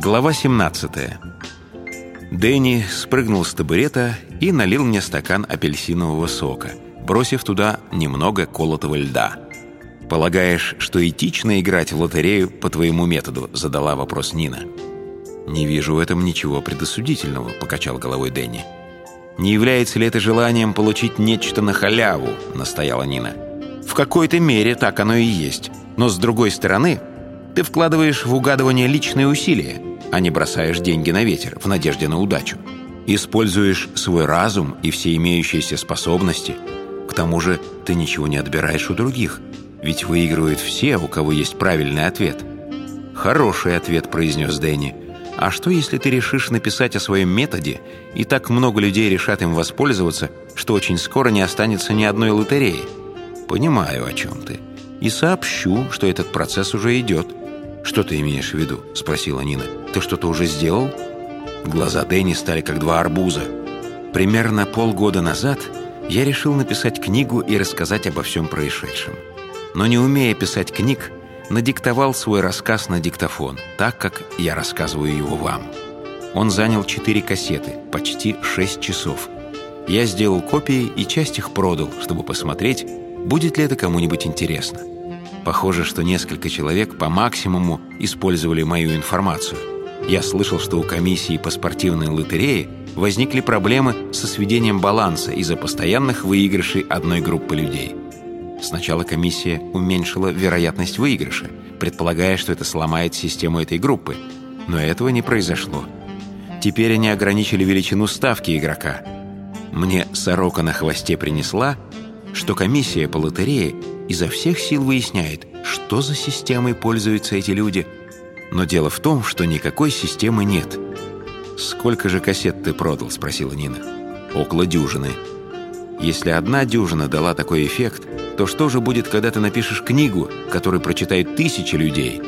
Глава 17 Дэнни спрыгнул с табурета и налил мне стакан апельсинового сока, бросив туда немного колотого льда. «Полагаешь, что этично играть в лотерею по твоему методу?» – задала вопрос Нина. «Не вижу в этом ничего предосудительного», – покачал головой Дэнни. «Не является ли это желанием получить нечто на халяву?» – настояла Нина. «В какой-то мере так оно и есть. Но с другой стороны, ты вкладываешь в угадывание личные усилия, а не бросаешь деньги на ветер в надежде на удачу. Используешь свой разум и все имеющиеся способности. К тому же ты ничего не отбираешь у других, ведь выигрывают все, у кого есть правильный ответ. «Хороший ответ», — произнес Дэнни. «А что, если ты решишь написать о своем методе, и так много людей решат им воспользоваться, что очень скоро не останется ни одной лотереи?» «Понимаю, о чем ты. И сообщу, что этот процесс уже идет. «Что ты имеешь в виду?» – спросила Нина. «Ты что-то уже сделал?» Глаза Дэнни стали как два арбуза. Примерно полгода назад я решил написать книгу и рассказать обо всем происшедшем. Но не умея писать книг, надиктовал свой рассказ на диктофон, так как я рассказываю его вам. Он занял четыре кассеты, почти шесть часов. Я сделал копии и часть их продал, чтобы посмотреть, будет ли это кому-нибудь интересно. Похоже, что несколько человек по максимуму использовали мою информацию. Я слышал, что у комиссии по спортивной лотерее возникли проблемы со сведением баланса из-за постоянных выигрышей одной группы людей. Сначала комиссия уменьшила вероятность выигрыша, предполагая, что это сломает систему этой группы, но этого не произошло. Теперь они ограничили величину ставки игрока. Мне сорока на хвосте принесла, что комиссия по лотерее изо всех сил выясняет, что за системой пользуются эти люди. Но дело в том, что никакой системы нет. «Сколько же кассет ты продал?» – спросила Нина. «Около дюжины». «Если одна дюжина дала такой эффект, то что же будет, когда ты напишешь книгу, которую прочитают тысячи людей,